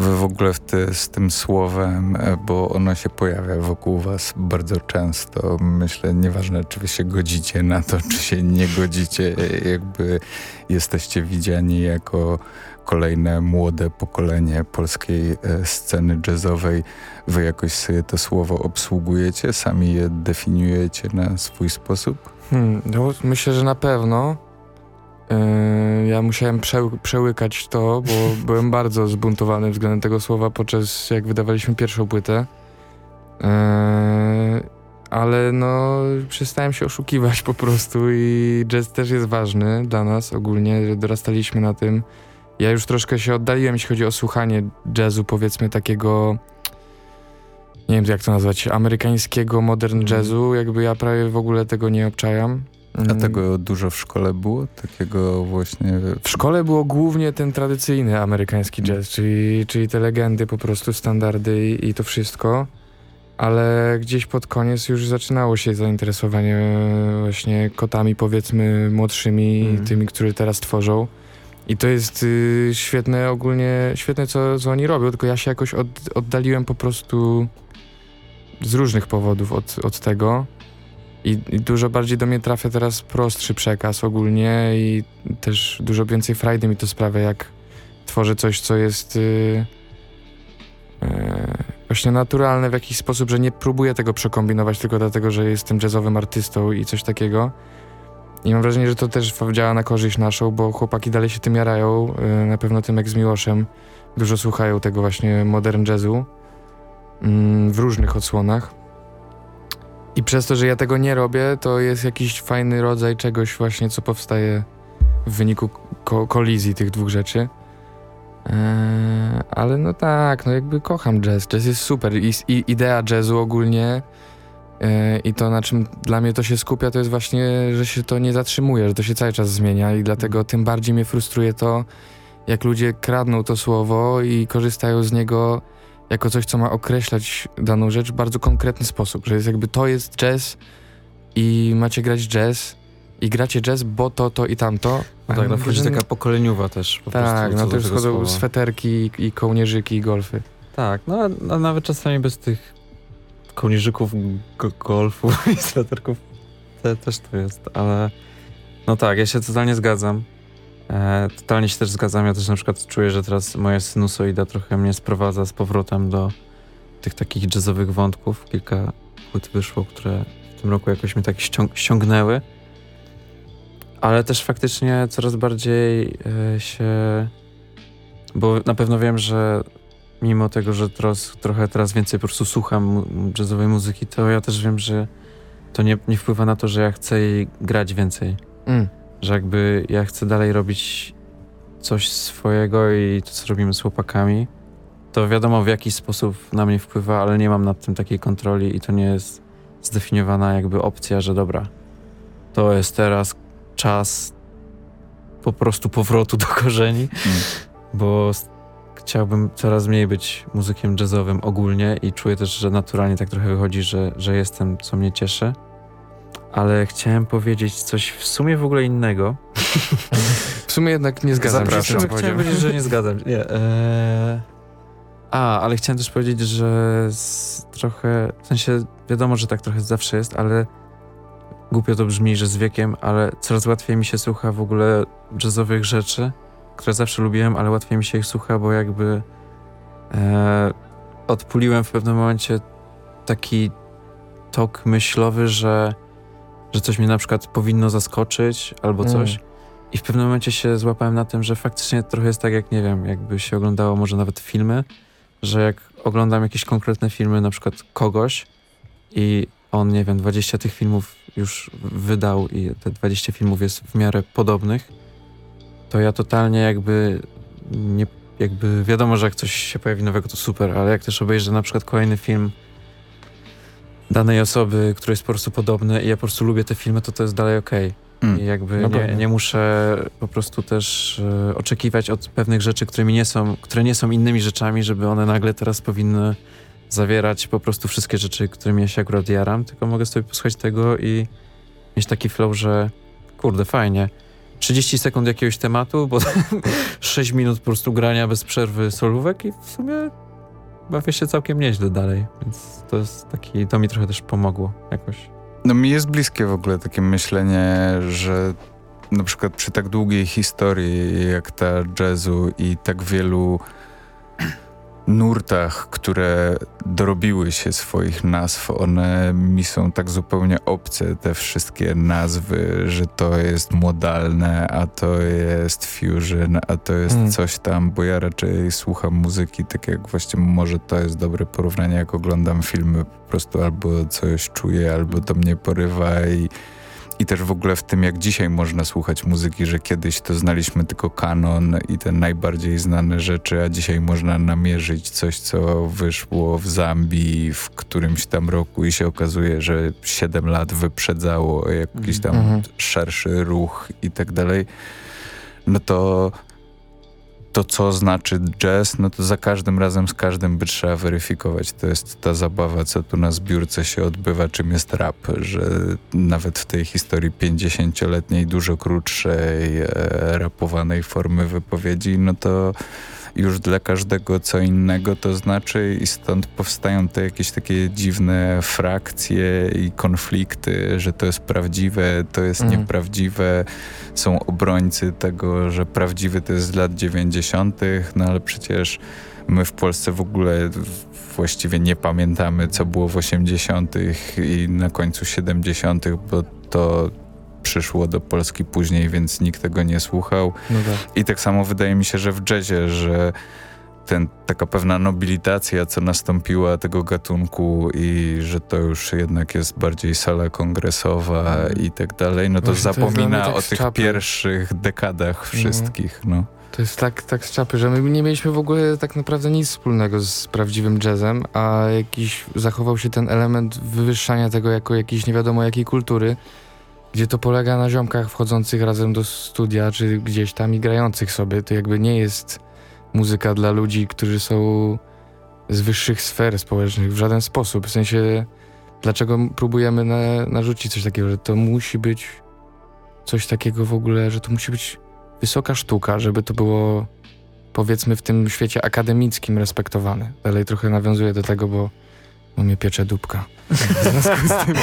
W ogóle ty, z tym słowem, e, bo ono się pojawia wokół was bardzo często. Myślę, nieważne czy wy się godzicie na to, czy się nie godzicie, e, jakby jesteście widziani jako kolejne młode pokolenie polskiej e, sceny jazzowej. Wy jakoś sobie to słowo obsługujecie, sami je definiujecie na swój sposób? Hmm, no, myślę, że na pewno. Yy, ja musiałem przeł- przełykać to, bo byłem bardzo zbuntowany względem tego słowa podczas jak wydawaliśmy pierwszą płytę. Yy, ale no, przestałem się oszukiwać po prostu i jazz też jest ważny dla nas ogólnie, że dorastaliśmy na tym. Ja już troszkę się oddaliłem, jeśli chodzi o słuchanie jazzu, powiedzmy takiego, nie wiem jak to nazwać, amerykańskiego modern jazzu, jakby ja prawie w ogóle tego nie obczajam. A Mm. tego dużo w szkole było? Takiego właśnie... W szkole było głównie ten tradycyjny amerykański jazz, czyli, czyli te legendy, po prostu standardy i, i to wszystko. Ale gdzieś pod koniec już zaczynało się zainteresowanie e, właśnie kotami, powiedzmy, młodszymi, Mhm. tymi, którzy teraz tworzą. I to jest y, świetne ogólnie, świetne co, co oni robią, tylko ja się jakoś od, oddaliłem po prostu z różnych powodów od, od tego. I, I dużo bardziej do mnie trafia teraz prostszy przekaz ogólnie i też dużo więcej frajdy mi to sprawia, jak tworzę coś, co jest y, e, właśnie naturalne w jakiś sposób, że nie próbuję tego przekombinować tylko dlatego, że jestem jazzowym artystą i coś takiego. I mam wrażenie, że to też działa na korzyść naszą, bo chłopaki dalej się tym jarają, y, na pewno tym jak z Miłoszem. Dużo słuchają tego właśnie modern jazzu mm, w różnych odsłonach. I przez to, że ja tego nie robię, to jest jakiś fajny rodzaj czegoś właśnie, co powstaje w wyniku ko- kolizji tych dwóch rzeczy. Eee, ale no tak, no jakby kocham jazz. Jazz jest super i, i idea jazzu ogólnie eee, i to na czym dla mnie to się skupia, to jest właśnie, że się to nie zatrzymuje, że to się cały czas zmienia i dlatego tym bardziej mnie frustruje to, jak ludzie kradną to słowo i korzystają z niego jako coś, co ma określać daną rzecz w bardzo konkretny sposób, że jest jakby to jest jazz i macie grać jazz i gracie jazz, bo to, to i tamto. No tak, no wchodzi taka pokoleniowa też po Tak, prostu. no to już schodzą słowa. sweterki i, kołnierzyki i golfy. Tak, no a- a nawet czasami bez tych kołnierzyków, go- golfu i sweterków te, też to jest, ale no tak, ja się totalnie zgadzam. E, totalnie się też zgadzam, ja też na przykład czuję, że teraz moja sinusoida trochę mnie sprowadza z powrotem do tych takich jazzowych wątków. Kilka płyt wyszło, które w tym roku jakoś mnie tak ściąg- ściągnęły. Ale też faktycznie coraz bardziej e, się... Bo na pewno wiem, że mimo tego, że teraz, trochę teraz więcej po prostu słucham jazzowej muzyki, to ja też wiem, że to nie, nie wpływa na to, że ja chcę jej grać więcej. Mm. Że jakby ja chcę dalej robić coś swojego i to, co robimy z chłopakami, to wiadomo w jaki sposób na mnie wpływa, ale nie mam nad tym takiej kontroli i to nie jest zdefiniowana jakby opcja, że dobra, to jest teraz czas po prostu powrotu do korzeni, bo s- chciałbym coraz mniej być muzykiem jazzowym ogólnie i czuję też, że naturalnie tak trochę wychodzi, że, że jestem, co mnie cieszy. Ale chciałem powiedzieć coś w sumie w ogóle innego. W sumie jednak nie zgadzam się z Zapraszam. tym, co Chciałem powiedzieć, że nie zgadzam się. Nie, eee... A, ale chciałem też powiedzieć, że z trochę, w sensie wiadomo, że tak trochę zawsze jest, ale głupio to brzmi, że z wiekiem, ale coraz łatwiej mi się słucha w ogóle jazzowych rzeczy, które zawsze lubiłem, ale łatwiej mi się ich słucha, bo jakby e, odpuliłem w pewnym momencie taki tok myślowy, że, że coś mnie na przykład powinno zaskoczyć albo Mm. coś. I w pewnym momencie się złapałem na tym, że faktycznie trochę jest tak, jak nie wiem, jakby się oglądało może nawet filmy, że jak oglądam jakieś konkretne filmy, na przykład kogoś i on, nie wiem, 20 tych filmów już wydał i te 20 filmów jest w miarę podobnych, to ja totalnie jakby nie, jakby wiadomo, że jak coś się pojawi nowego, to super, ale jak też obejrzę na przykład kolejny film danej osoby, który jest po prostu podobny i ja po prostu lubię te filmy, to to jest dalej okej. Mm. I jakby No nie, nie muszę po prostu też e, oczekiwać od pewnych rzeczy, które mi nie są, które nie są innymi rzeczami, żeby one nagle teraz powinny zawierać po prostu wszystkie rzeczy, którymi ja się akurat jaram, tylko mogę sobie posłuchać tego i mieć taki flow, że kurde, fajnie. 30 sekund jakiegoś tematu, bo 6 minut po prostu grania bez przerwy solówek i w sumie bawię się całkiem nieźle dalej, więc to jest taki, to mi trochę też pomogło jakoś. No mi jest bliskie w ogóle takie myślenie, że na przykład przy tak długiej historii jak ta jazzu i tak wielu nurtach, które dorobiły się swoich nazw, one mi są tak zupełnie obce, te wszystkie nazwy, że to jest modalne, a to jest fusion, a to jest Mm. coś tam, bo ja raczej słucham muzyki, tak jak właśnie może to jest dobre porównanie, jak oglądam filmy, po prostu albo coś czuję, albo to mnie porywa i i też w ogóle w tym, jak dzisiaj można słuchać muzyki, że kiedyś to znaliśmy tylko kanon i te najbardziej znane rzeczy, a dzisiaj można namierzyć coś, co wyszło w Zambii w którymś tam roku i się okazuje, że 7 lat wyprzedzało jakiś tam Mhm. szerszy ruch i tak dalej. No to to, co znaczy jazz, no to za każdym razem z każdym by trzeba weryfikować. To jest ta zabawa, co tu na zbiórce się odbywa, czym jest rap, że nawet w tej historii 50-letniej, dużo krótszej, e, rapowanej formy wypowiedzi, no to już dla każdego co innego to znaczy i stąd powstają te jakieś takie dziwne frakcje i konflikty, że to jest prawdziwe, to jest Mhm. nieprawdziwe. Są obrońcy tego, że prawdziwy to jest z lat 90., no ale przecież my w Polsce w ogóle właściwie nie pamiętamy, co było w 80. i na końcu 70., bo to przyszło do Polski później, więc nikt tego nie słuchał. No tak. I tak samo wydaje mi się, że w jazzie, że ten, taka pewna nobilitacja, co nastąpiła tego gatunku i że to już jednak jest bardziej sala kongresowa i tak dalej, no to Właśnie to zapomina mnie tak o tych czapy. pierwszych dekadach wszystkich, no. To jest tak, tak z czapy, że my nie mieliśmy w ogóle tak naprawdę nic wspólnego z prawdziwym jazzem, a jakiś zachował się ten element wywyższania tego jako jakiejś nie wiadomo jakiej kultury, gdzie to polega na ziomkach wchodzących razem do studia, czy gdzieś tam i grających sobie. To jakby nie jest muzyka dla ludzi, którzy są z wyższych sfer społecznych w żaden sposób. W sensie, dlaczego próbujemy na, narzucić coś takiego, że to musi być coś takiego w ogóle, że to musi być wysoka sztuka, żeby to było powiedzmy w tym świecie akademickim respektowane. Dalej trochę nawiązuję do tego, bo no mnie piecze dupka w związku z tym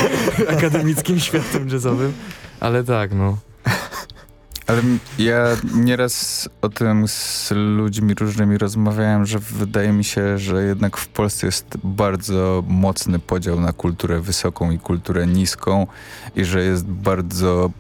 akademickim światem jazzowym, ale tak, no. Ale ja nieraz o tym z ludźmi różnymi rozmawiałem, że wydaje mi się, że jednak w Polsce jest bardzo mocny podział na kulturę wysoką i kulturę niską i że jest bardzo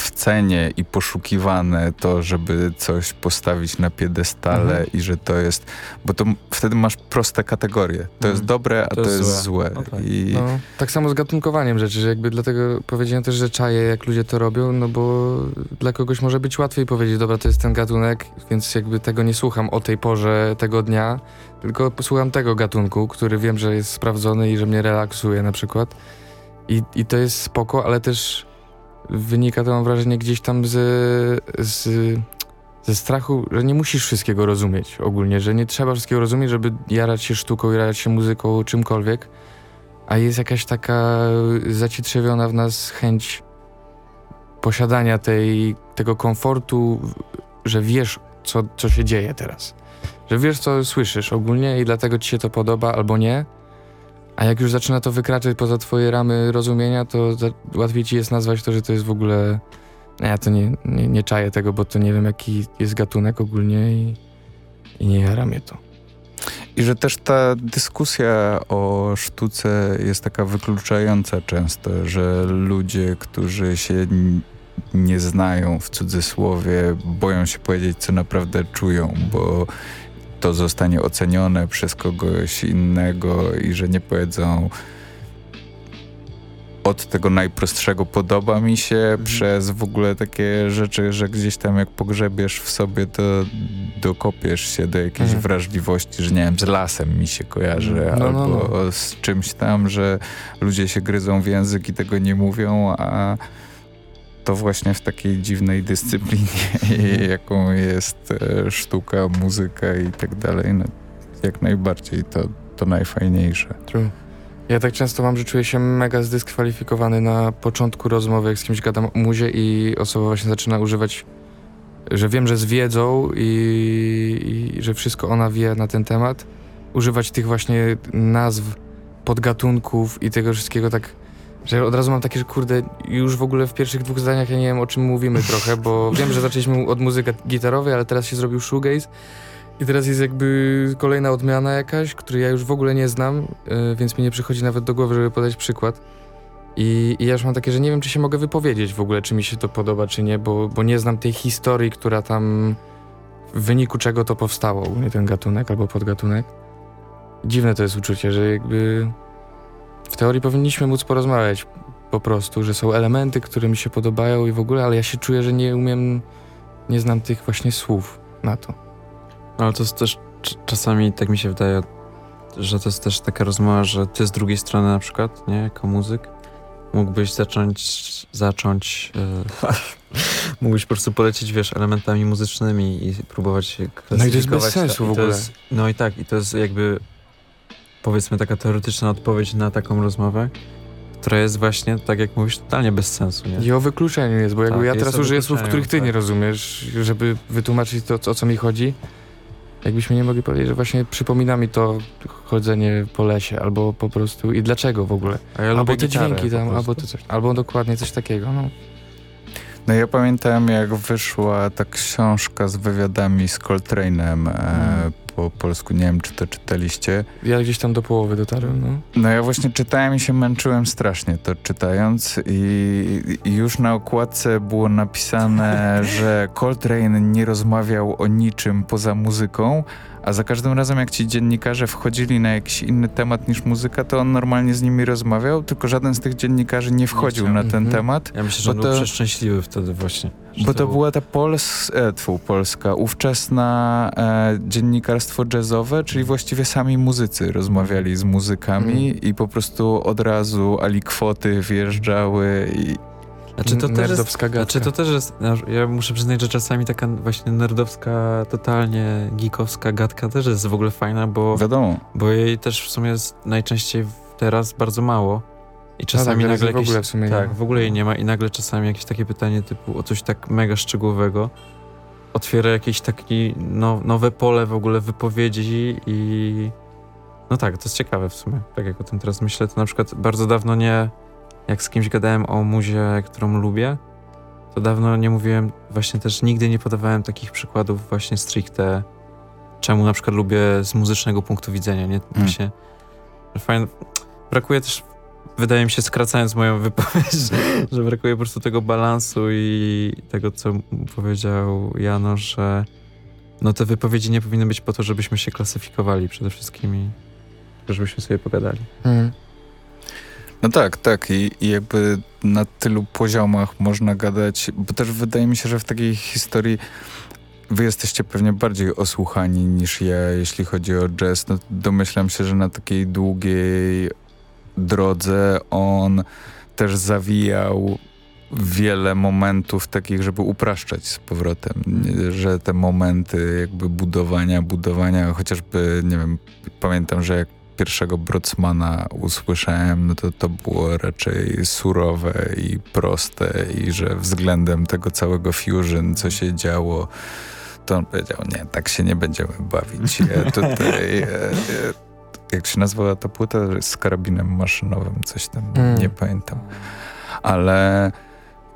w cenie i poszukiwane to, żeby coś postawić na piedestale Mhm. i że to jest, bo to wtedy masz proste kategorie. To jest Mhm. dobre, a To to, jest jest złe. złe. No tak. I no. Tak samo z gatunkowaniem rzeczy, że jakby dlatego powiedziałem też, że czaję jak ludzie to robią, no bo dla kogoś może być łatwiej powiedzieć, dobra, to jest ten gatunek, więc jakby tego nie słucham o tej porze tego dnia, tylko posłucham tego gatunku, który wiem, że jest sprawdzony i że mnie relaksuje na przykład. I, i to jest spoko, ale też wynika to mam wrażenie gdzieś tam z, z, ze strachu, że nie musisz wszystkiego rozumieć ogólnie, że nie trzeba wszystkiego rozumieć, żeby jarać się sztuką, jarać się muzyką, czymkolwiek, a jest jakaś taka zacietrzewiona w nas chęć posiadania tej, tego komfortu, że wiesz, co, co się dzieje teraz. Że wiesz, co słyszysz ogólnie i dlatego ci się to podoba albo nie. A jak już zaczyna to wykraczać poza twoje ramy rozumienia, to łatwiej ci jest nazwać to, że to jest w ogóle... Ja to nie, nie, nie czaję tego, bo to nie wiem, jaki jest gatunek ogólnie i, i nie jara mnie to. I że też ta dyskusja o sztuce jest taka wykluczająca często, że ludzie, którzy się nie znają w cudzysłowie, boją się powiedzieć, co naprawdę czują, bo to zostanie ocenione przez kogoś innego i że nie powiedzą od tego najprostszego podoba mi się, przez w ogóle takie rzeczy, że gdzieś tam jak pogrzebiesz w sobie, to dokopiesz się do jakiejś Mhm. wrażliwości, że nie wiem, z lasem mi się kojarzy, No, no, albo z czymś tam, że ludzie się gryzą w język i tego nie mówią, a to właśnie w takiej dziwnej dyscyplinie, jaką jest e, sztuka, muzyka i tak dalej, no, jak najbardziej to, to najfajniejsze. True. Ja tak często mam, że czuję się mega zdyskwalifikowany na początku rozmowy, jak z kimś gadam o muzie i osoba właśnie zaczyna używać, że wiem, że z wiedzą i, i że wszystko ona wie na ten temat, używać tych właśnie nazw, podgatunków i tego wszystkiego tak, że od razu mam takie, że kurde, już w ogóle w pierwszych dwóch zdaniach ja nie wiem o czym mówimy trochę, bo wiem, że zaczęliśmy od muzyki gitarowej, ale teraz się zrobił shoegaze I teraz jest jakby kolejna odmiana jakaś, której ja już w ogóle nie znam, y, więc mi nie przychodzi nawet do głowy, żeby podać przykład. I, I ja już mam takie, że nie wiem, czy się mogę wypowiedzieć w ogóle, czy mi się to podoba, czy nie, bo, bo nie znam tej historii, która tam, w wyniku czego to powstało, nie ten gatunek albo podgatunek. Dziwne to jest uczucie, że jakby w teorii powinniśmy móc porozmawiać po prostu, że są elementy, które mi się podobają i w ogóle, ale ja się czuję, że nie umiem, nie znam tych właśnie słów na to. No, ale to jest też cz- czasami, tak mi się wydaje, że to jest też taka rozmowa, że ty z drugiej strony na przykład, nie, jako muzyk, mógłbyś zacząć, zacząć, e, mógłbyś po prostu polecieć, wiesz, elementami muzycznymi i próbować No i to jest bez klasyfikować sensu w ogóle. Jest, no i tak, i to jest jakby, powiedzmy, taka teoretyczna odpowiedź na taką rozmowę, która jest właśnie, tak jak mówisz, totalnie bez sensu, nie? I o wykluczeniu jest, bo jakby Tak, ja teraz użyję słów, których ty tak. nie rozumiesz, żeby wytłumaczyć to, o co mi chodzi. Jakbyśmy nie mogli powiedzieć, że właśnie przypomina mi to chodzenie po lesie, albo po prostu i dlaczego w ogóle. A ja albo te dźwięki tam, albo to coś, albo dokładnie coś takiego, no. No ja pamiętam, jak wyszła ta książka z wywiadami z Coltrane'em e, po polsku. Nie wiem, czy to czytaliście. Ja gdzieś tam do połowy dotarłem, no. No ja właśnie czytałem i się męczyłem strasznie to czytając i, i już na okładce było napisane, że Coltrane nie rozmawiał o niczym poza muzyką, a za każdym razem jak ci dziennikarze wchodzili na jakiś inny temat niż muzyka, to on normalnie z nimi rozmawiał, tylko żaden z tych dziennikarzy nie wchodził chciał. na ten Mhm. temat. Ja myślę, że on był to- przeszczęśliwy wtedy właśnie. Bo to był- była ta pols, e, tfu, polska, ówczesna e, dziennikarstwo jazzowe, czyli właściwie sami muzycy rozmawiali z muzykami i po prostu od razu alikwoty wjeżdżały i Znaczy to, też jest, Nerdowska gadka. znaczy to też jest, no, ja muszę przyznać, że czasami taka właśnie nerdowska, totalnie geekowska gadka też jest w ogóle fajna, bo, wiadomo. bo jej też w sumie jest najczęściej teraz bardzo mało. I czasami tak, nagle w jakieś, ogóle w sumie nie tak, ma. w ogóle jej nie ma i nagle czasami jakieś takie pytanie typu o coś tak mega szczegółowego otwiera jakieś takie no, nowe pole w ogóle wypowiedzi i no tak, to jest ciekawe w sumie. Tak jak o tym teraz myślę, to na przykład bardzo dawno nie, jak z kimś gadałem o muzie, którą lubię, to dawno nie mówiłem, właśnie też nigdy nie podawałem takich przykładów właśnie stricte, czemu na przykład lubię z muzycznego punktu widzenia, nie? Właśnie, że fajne, brakuje też, wydaje mi się, skracając moją wypowiedź, że brakuje po prostu tego balansu i tego, co powiedział Jano, że no te wypowiedzi nie powinny być po to, żebyśmy się klasyfikowali przede wszystkim i żebyśmy sobie pogadali. Mhm. No tak, tak I, i jakby na tylu poziomach można gadać, bo też wydaje mi się, że w takiej historii wy jesteście pewnie bardziej osłuchani niż ja, jeśli chodzi o jazz. No, domyślam się, że na takiej długiej drodze on też zawijał wiele momentów takich, żeby upraszczać z powrotem, Nie, że te momenty jakby budowania, budowania, chociażby, nie wiem, pamiętam, że jak pierwszego Brocmana usłyszałem, no to to było raczej surowe i proste i że względem tego całego fusion, co się działo, to on powiedział, nie, tak się nie będziemy bawić. Ja tutaj, e, e, jak się nazwała ta płyta? Z karabinem maszynowym, coś tam, Mm. nie pamiętam. Ale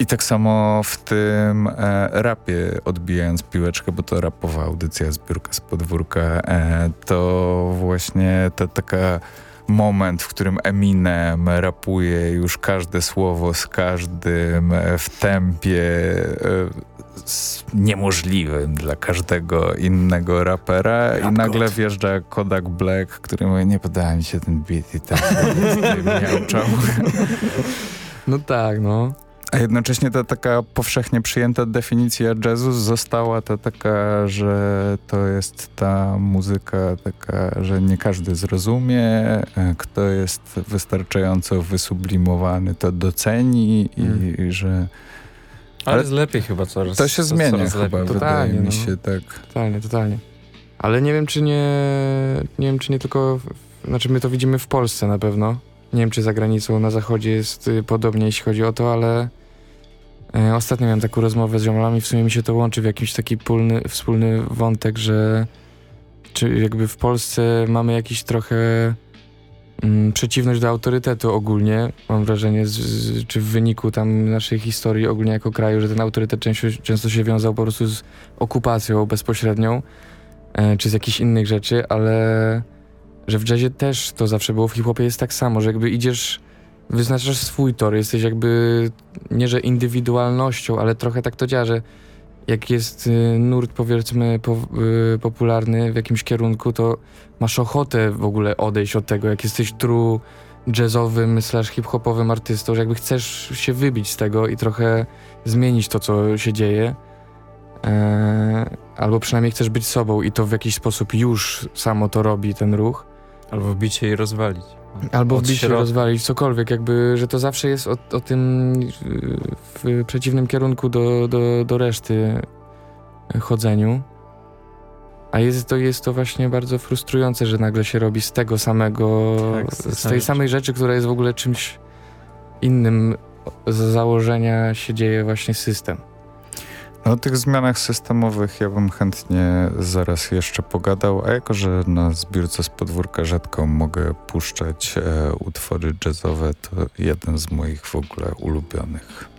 i tak samo w tym e, rapie, odbijając piłeczkę, bo to rapowa audycja, zbiórka z podwórka, e, to właśnie ta taka moment, w którym Eminem rapuje już każde słowo z każdym e, w tempie e, niemożliwym dla każdego innego rapera i nagle wjeżdża Kodak Black, który mówi, nie podoba mi się ten beat i tak miałczał. No tak, no. A jednocześnie ta taka powszechnie przyjęta definicja jazzu została ta taka, że to jest ta muzyka taka, że nie każdy zrozumie, e, kto jest wystarczająco wysublimowany, to doceni i, Mm. i że Ale, Ale jest lepiej chyba coraz. to się co- zmienia coraz chyba, lepiej. wydaje Totalnie, mi no. się tak. Totalnie, totalnie. Ale nie wiem, czy nie. Nie wiem, czy nie tylko. Znaczy, my to widzimy w Polsce na pewno. Nie wiem, czy za granicą na zachodzie jest y, podobnie, jeśli chodzi o to, ale. E, ostatnio miałem taką rozmowę z ziomalami, w sumie mi się to łączy w jakiś taki pólny, wspólny wątek, że czy jakby w Polsce mamy jakiś trochę mm, przeciwność do autorytetu ogólnie, mam wrażenie, z, z, czy w wyniku tam naszej historii ogólnie jako kraju, że ten autorytet często, często się wiązał po prostu z okupacją bezpośrednią. e, czy z jakichś innych rzeczy, ale że w jazzie też to zawsze było, w hip-hopie jest tak samo, że jakby idziesz, wyznaczasz swój tor, jesteś jakby nie, że indywidualnością, ale trochę tak to działa, że jak jest y, nurt powiedzmy po, y, popularny w jakimś kierunku, to masz ochotę w ogóle odejść od tego, jak jesteś true jazzowym slash hip-hopowym artystą, że jakby chcesz się wybić z tego i trochę zmienić to, co się dzieje. E, albo przynajmniej chcesz być sobą i to w jakiś sposób już samo to robi ten ruch. Albo wbić się i rozwalić. Albo wbić się, rozwalić, cokolwiek, jakby, że to zawsze jest o, o tym w przeciwnym kierunku do, do, do reszty chodzeniu. A jest to, jest to właśnie bardzo frustrujące, że nagle się robi z tego samego, Tak, z tej z samej tej samej rzeczy, która jest w ogóle czymś innym. Z założenia się dzieje właśnie system. O tych zmianach systemowych ja bym chętnie zaraz jeszcze pogadał, a jako, że na zbiórce z podwórka rzadko mogę puszczać e, utwory jazzowe, to jeden z moich w ogóle ulubionych.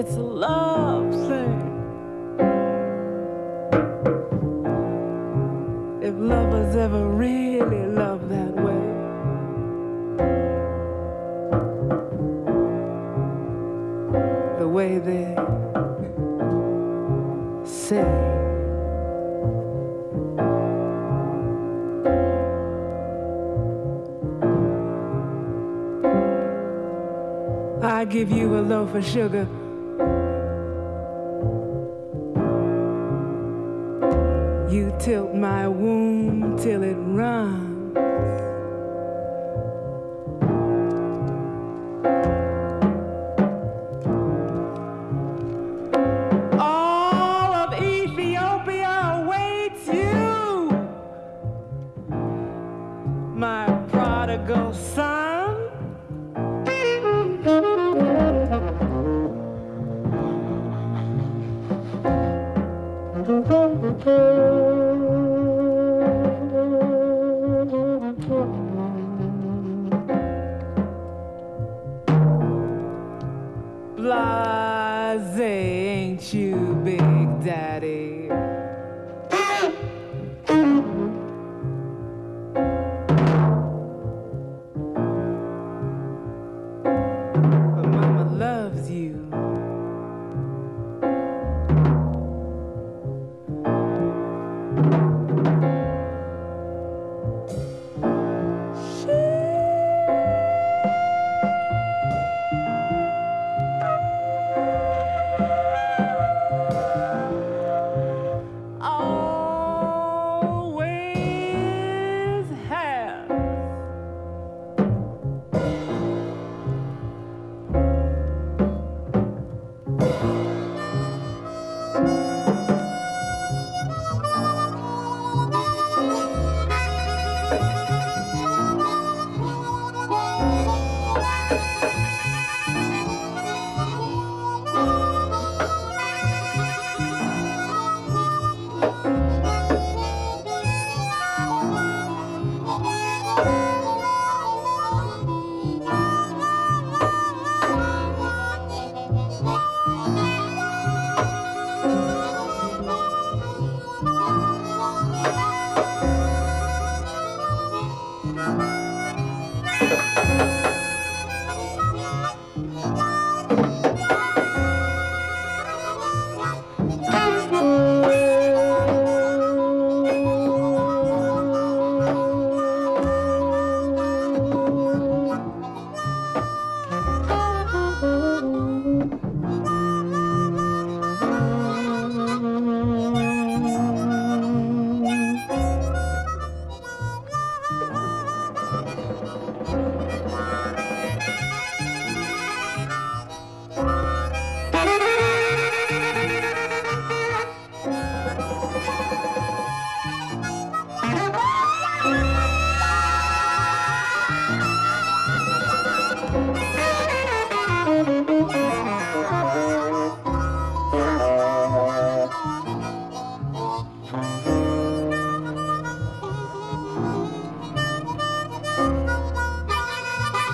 It's a love thing. If lovers ever really love that way, the way they say. I give you a loaf of sugar my womb till it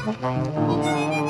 Música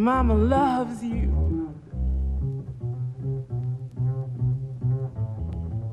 Mama loves.